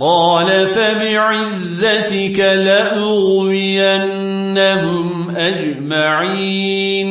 قال فبعزتك لأغوينهم أجمعين.